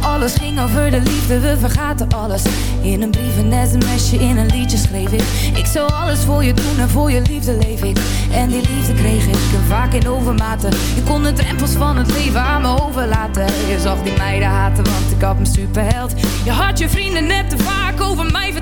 Alles ging over de liefde, we vergaten alles. In een brief, een sms'je, in een liedje schreef ik. Ik zou alles voor je doen en voor je liefde leef ik. En die liefde kreeg ik en vaak in overmaten Je kon de drempels van het leven aan me overlaten. Je zag die meiden haten, want ik had me superheld. Je had je vrienden net te vaak over mij verteld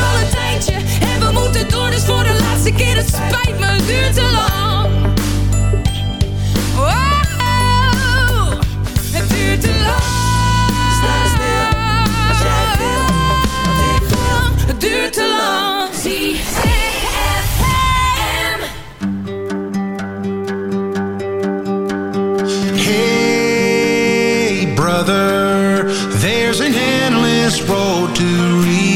al een tijdje En we moeten door, dus voor de laatste keer Het spijt me, het duurt te lang oh. Het duurt te lang.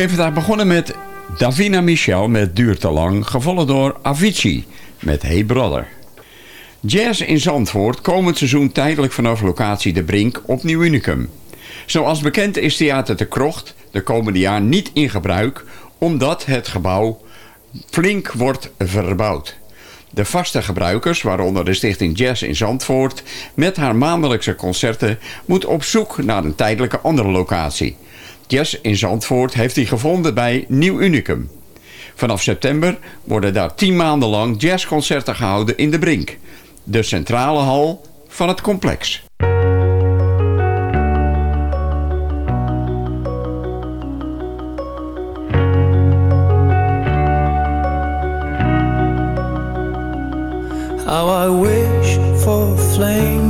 ben vandaag begonnen met Davina Michel met Duur te lang, gevolgd door Avicii met Hey Brother. Jazz in Zandvoort komend seizoen tijdelijk vanaf locatie De Brink op Nieuw Unicum. Zoals bekend is Theater de Krocht de komende jaar niet in gebruik... omdat het gebouw flink wordt verbouwd. De vaste gebruikers, waaronder de Stichting Jazz in Zandvoort... met haar maandelijkse concerten moet op zoek naar een tijdelijke andere locatie... Jazz in Zandvoort heeft hij gevonden bij Nieuw Unicum. Vanaf september worden daar 10 maanden lang jazzconcerten gehouden in de Brink. De centrale hal van het complex. How I wish for flame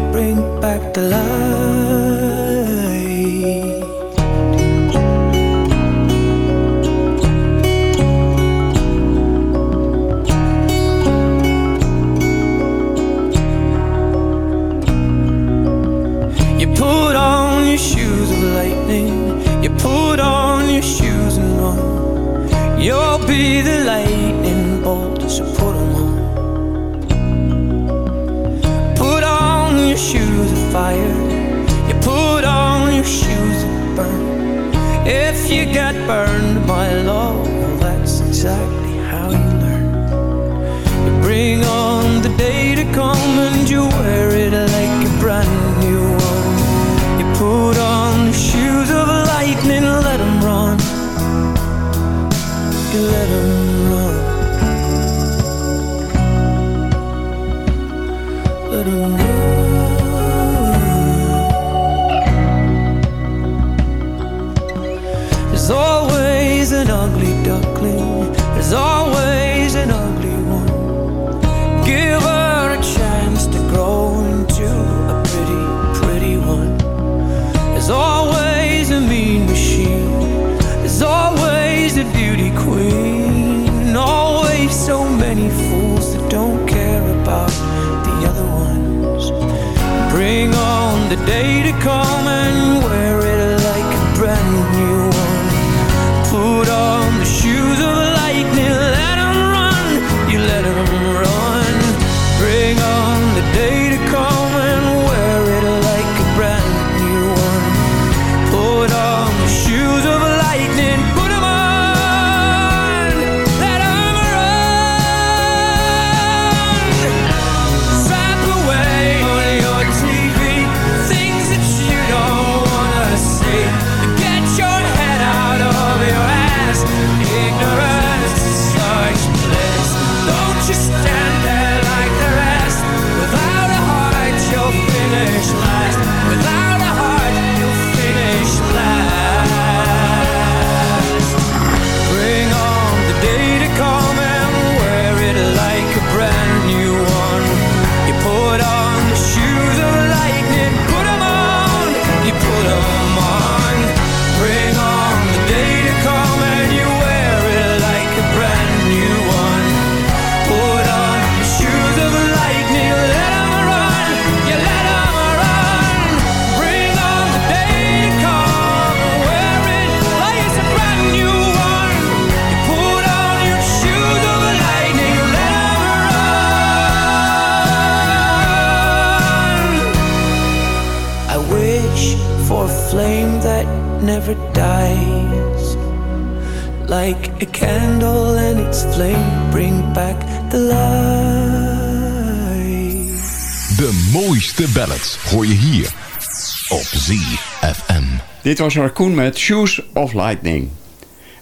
was Raccoon met Shoes of Lightning.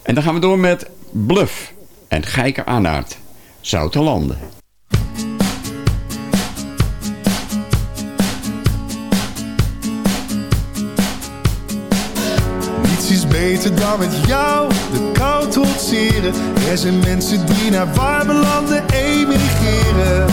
En dan gaan we door met Bluff en Geike Aanaard. Zoute landen. Niets is beter dan met jou de kou trotseren. Er zijn mensen die naar warme landen emigreren.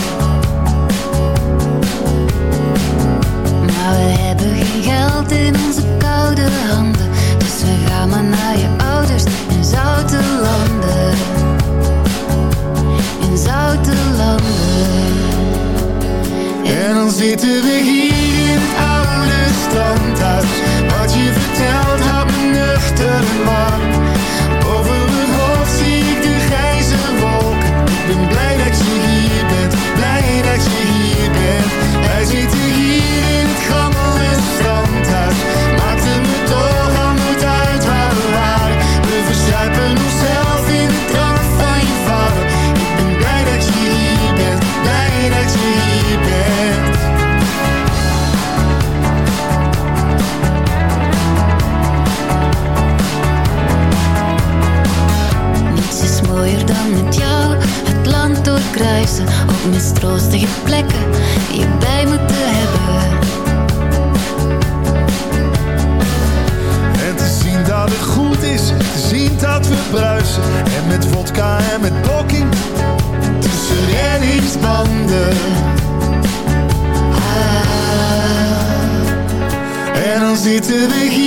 Ah. En dan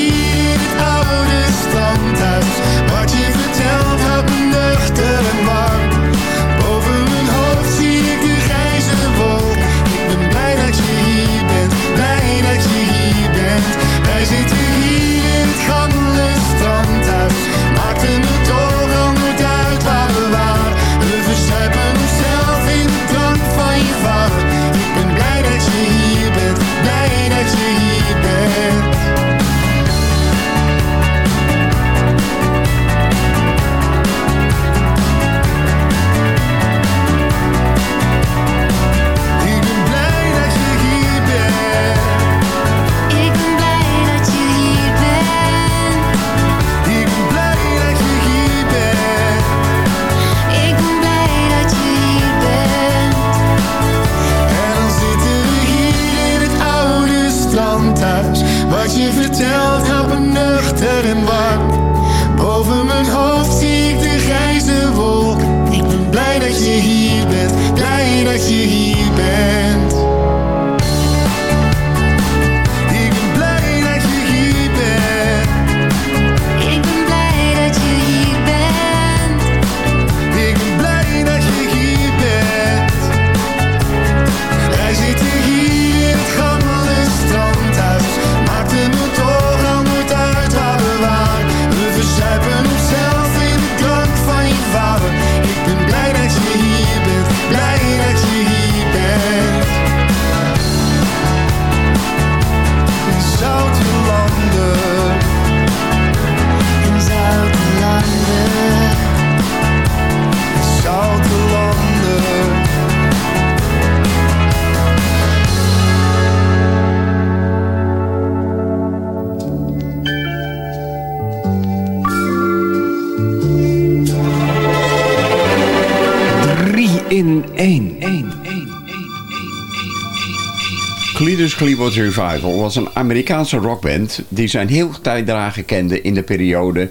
Revival was een Amerikaanse rockband die zijn heel tijddragen kende in de periode 1968-1972.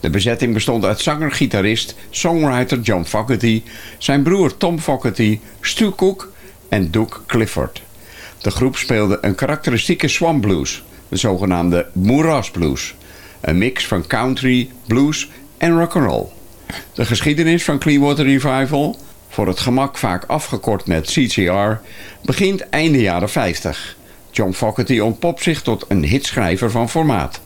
De bezetting bestond uit zanger, gitarist, songwriter John Fogerty, zijn broer Tom Fogerty, Stu Cook en Duke Clifford. De groep speelde een karakteristieke swamp blues, de zogenaamde moeras blues, een mix van country, blues en rock'n'roll. De geschiedenis van Clearwater Revival, voor het gemak vaak afgekort met CCR, begint einde jaren 50. John Fogerty ontpopt zich tot een hitschrijver van formaat.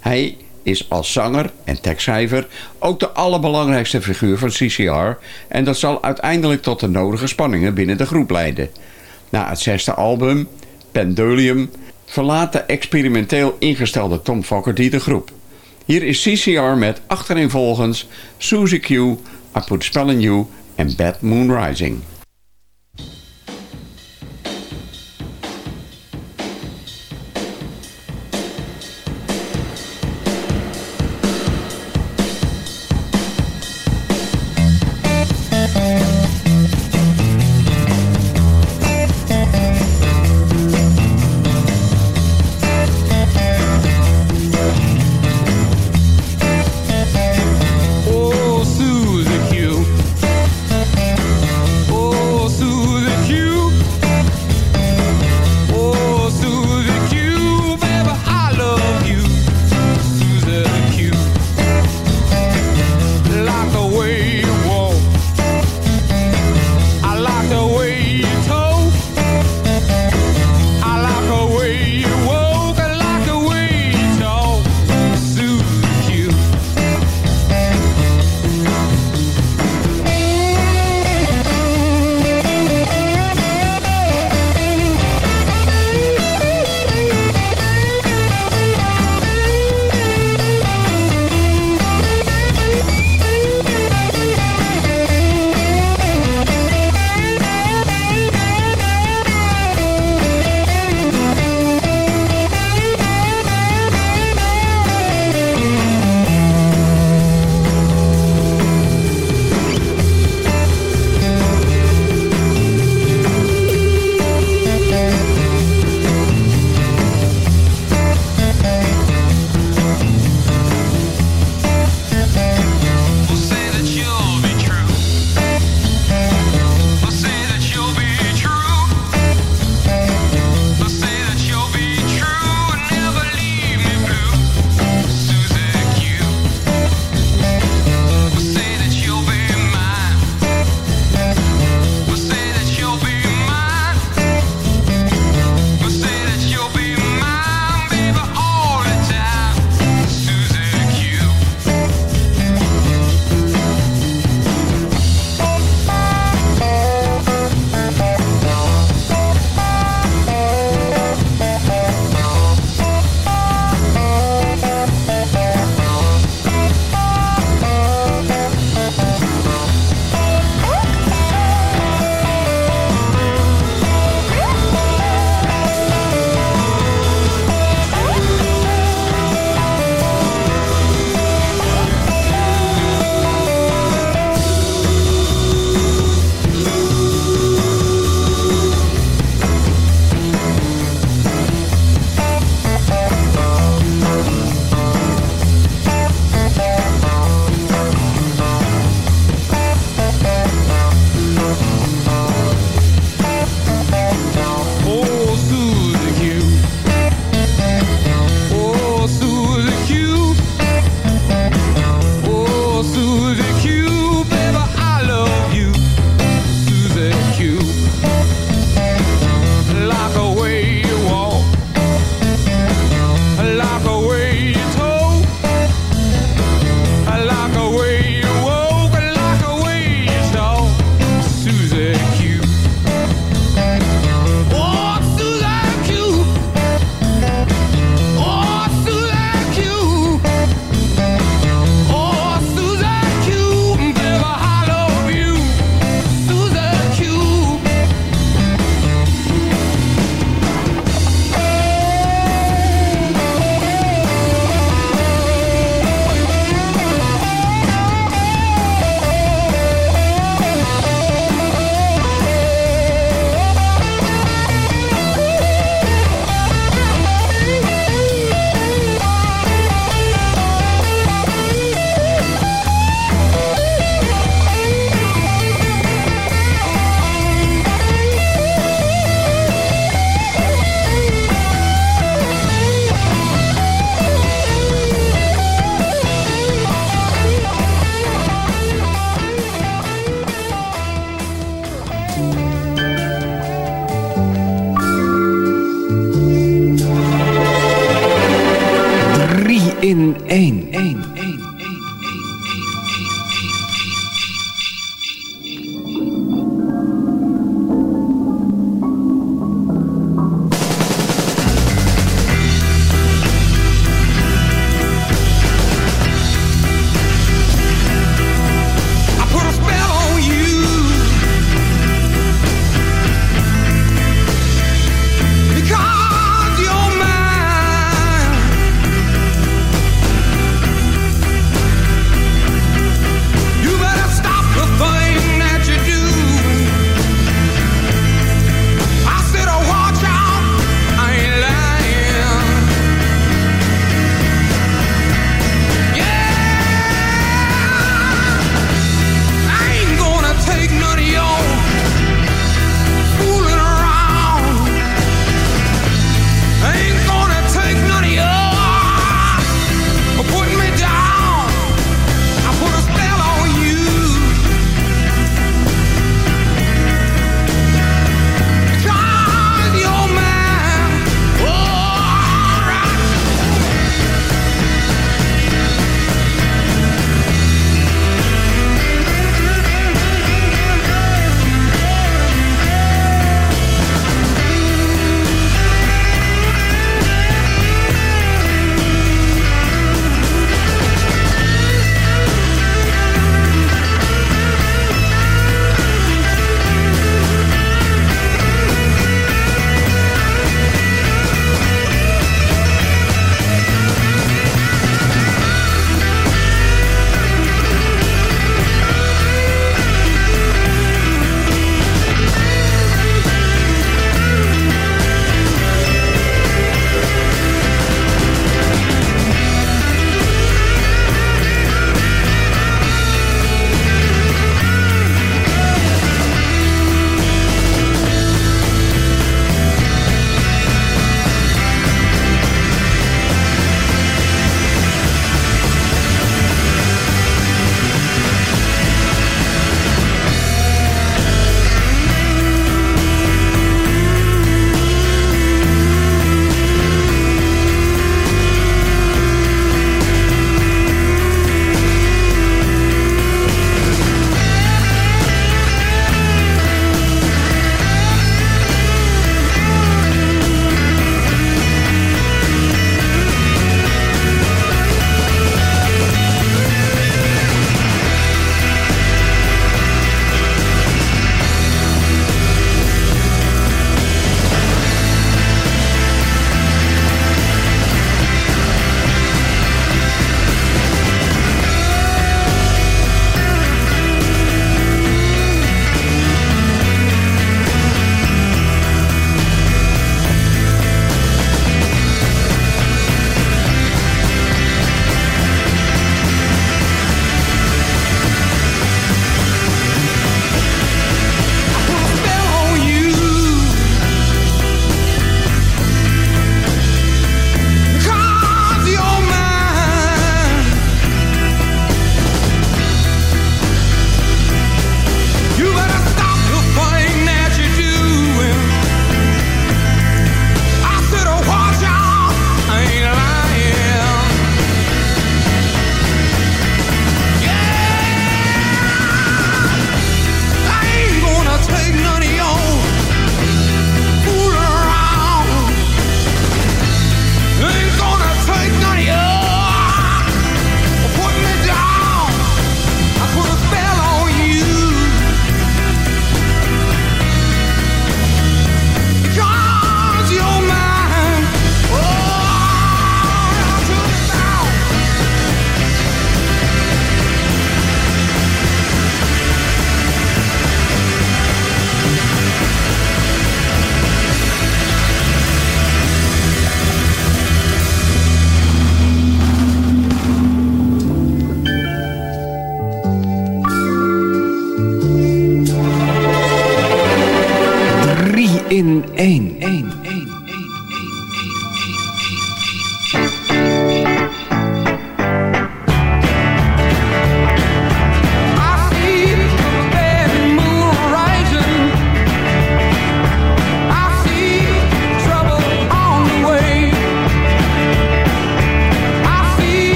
Hij is als zanger en tekstschrijver ook de allerbelangrijkste figuur van CCR en dat zal uiteindelijk tot de nodige spanningen binnen de groep leiden. Na het zesde album, Pendulum, verlaat de experimenteel ingestelde Tom Fogerty de groep. Hier is CCR met achtereenvolgens Suzy Q, I Put a Spell on You and Beth Moon Rising.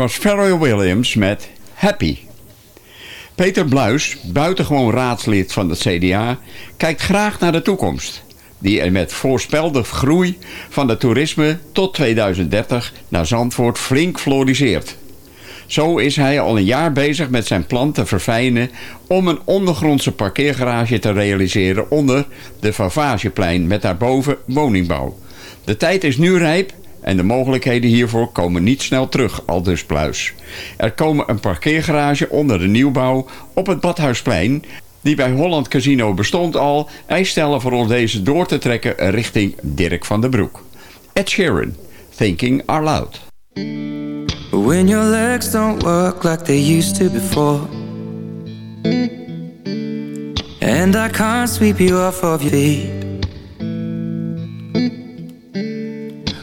Was Pharrell Williams met Happy. Peter Bluis, buitengewoon raadslid van het CDA, kijkt graag naar de toekomst. Die er met voorspelde groei van het toerisme tot 2030 naar Zandvoort flink floriseert. Zo is hij al een jaar bezig met zijn plan te verfijnen om een ondergrondse parkeergarage te realiseren onder de Favageplein met daarboven woningbouw. De tijd is nu rijp en de mogelijkheden hiervoor komen niet snel terug, al dus Pluis. Er komen een parkeergarage onder de nieuwbouw op het Badhuisplein... die bij Holland Casino bestond al... Wij stellen voor ons deze door te trekken richting Dirk van den Broek. Ed Sheeran, Thinking Out Loud. When your legs don't work like they used to before And I can't sweep you off of your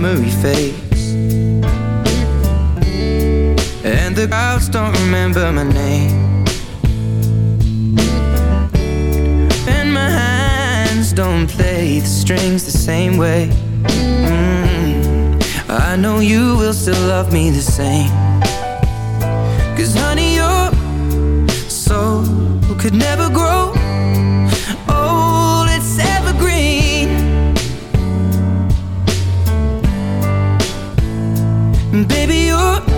memory fades. And the crowds don't remember my name. And my hands don't play the strings the same way. Mm, I know you will still love me the same. Cause honey, your soul could never grow Baby, your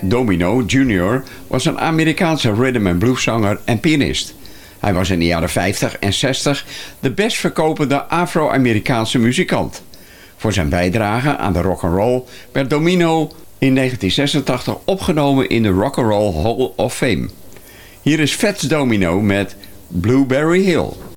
Domino Jr. was een Amerikaanse rhythm and blueszanger en pianist. Hij was in de jaren 50 en 60 de best verkopende Afro-Amerikaanse muzikant. Voor zijn bijdrage aan de rock and roll werd Domino in 1986 opgenomen in de Rock and Roll Hall of Fame. Hier is Fats Domino met Blueberry Hill.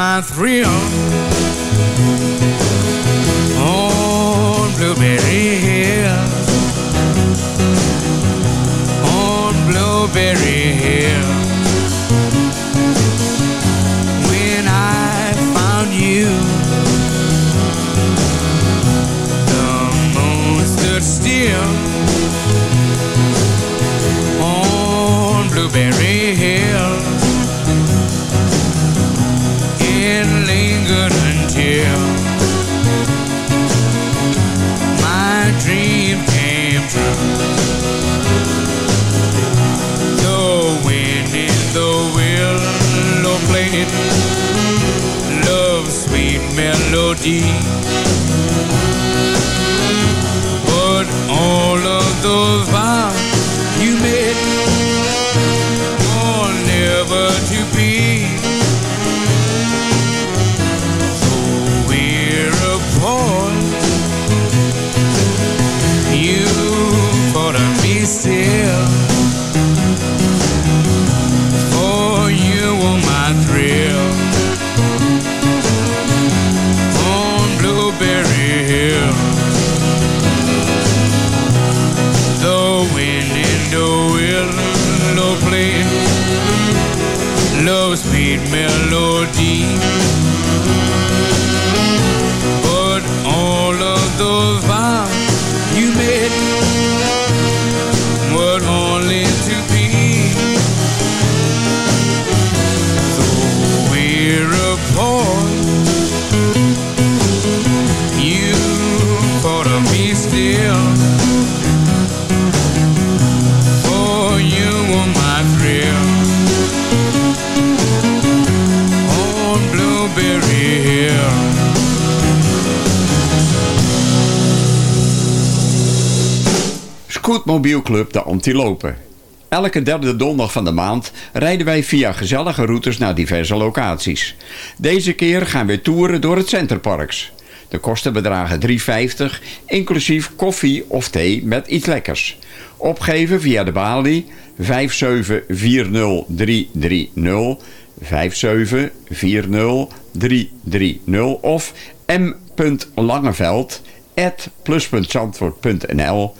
My thrill Elke derde donderdag van de maand rijden wij via gezellige routes naar diverse locaties. Deze keer gaan we toeren door het Centerparks. De kosten bedragen 3,50, inclusief koffie of thee met iets lekkers. Opgeven via de balie 5740330, 5740330 of m.langeveld plus.zandvoort.nl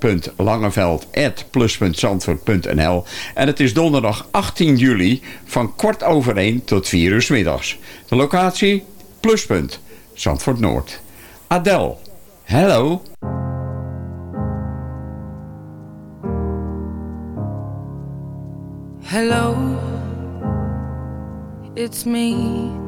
m.langeveld.plus.zandvoort.nl En het is donderdag 18 juli van kwart over 1 tot 4 uur middags. De locatie? Pluspunt, Zandvoort Noord. Adele, hello. Hello, it's me.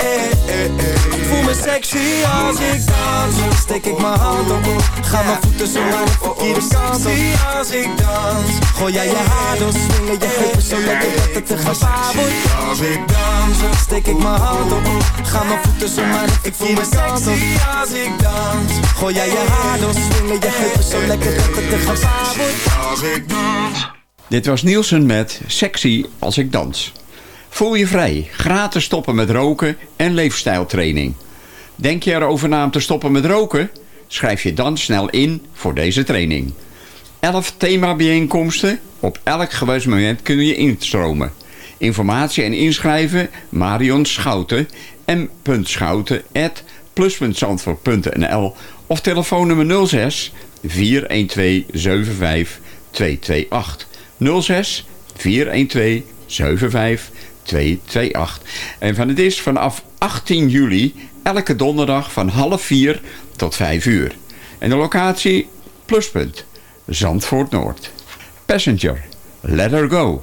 Hey, ik voel me sexy als ik dans. Steek ik mijn hand op Ga mijn voeten zo naar de verkeerde kant op. als ik dans. Gooi jij je haar door Swingen je heupen zo lekker dat het te gevaar wordt. als ik dans. Steek ik mijn hand op Ga mijn voeten zo naar de verkeerde kant op. als ik dans. Gooi jij je haar door Swingen je heupen zo lekker dat het te gevaar wordt. als ik dans. Dit was Nielsen met Sexy als ik dans. Voel je vrij, gratis stoppen met roken en leefstijltraining. Denk je erover na om te stoppen met roken? Schrijf je dan snel in voor deze training. 11 themabijeenkomsten, op elk gewenst moment kun je instromen. Informatie en inschrijven Marion Schouten m.schouten of telefoonnummer 06 412 75 228 06 412 75 228. En van het is vanaf 18 juli elke donderdag van half 4 tot 5 uur. En de locatie Pluspunt, Zandvoort Noord. Passenger, let her go.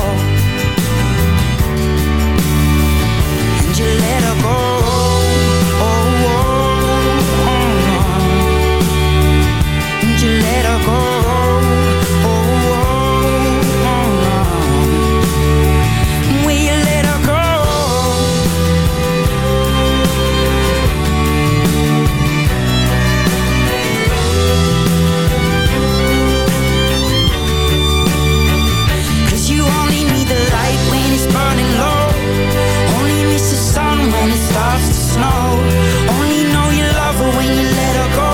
Only know you love her when you let her go.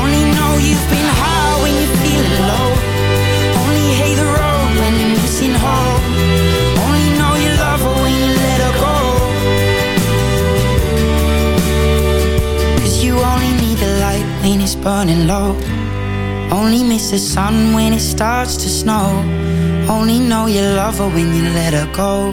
Only know you've been high when you're feeling low. Only hate the road when you're missing home. Only know you love her when you let her go. 'Cause you only need the light when it's burning low Only miss the sun when it starts to snow Only know you love her when you let her go